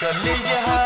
कर कलेजा